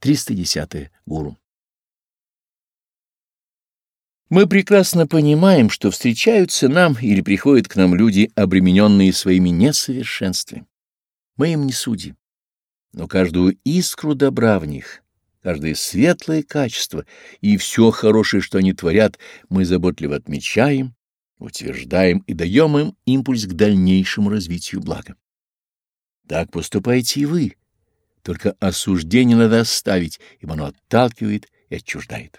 310. Гуру. Мы прекрасно понимаем, что встречаются нам или приходят к нам люди, обремененные своими несовершенствами. Мы им не судим, но каждую искру добра в них, каждое светлое качество и все хорошее, что они творят, мы заботливо отмечаем, утверждаем и даем им импульс к дальнейшему развитию блага. Так поступайте и вы, только осуждение надо оставить, ибо оно отталкивает и отчуждает.